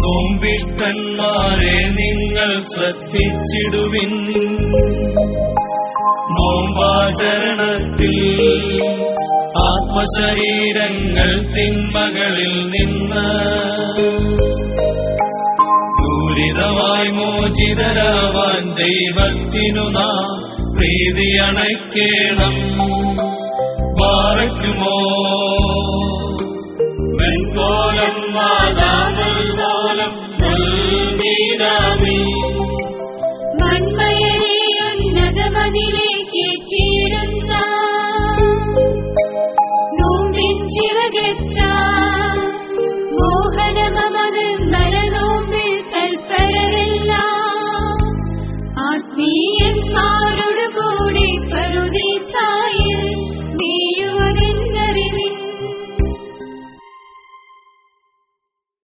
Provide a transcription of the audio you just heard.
നോമ്പിഷ്ടന്മാരെ നിങ്ങൾ ശ്രദ്ധിച്ചിടുവിൻ. നോമ്പാചരണത്തിൽ ആത്മശരീരങ്ങൾ തിന്മകളിൽ നിന്ന് ദൂരിതമായി മോചിതരാവാൻ ദൈവത്തിനു നാം പ്രീതി അണയ്ക്കേണം വാനിലേക്ക് കീടുന്ന നോമ്പിൻ ചിറകെത്ത മോഹനമത് നരനോമ്പിൽ തൽപരരെല്ലാം ആത്മീയന്മാർ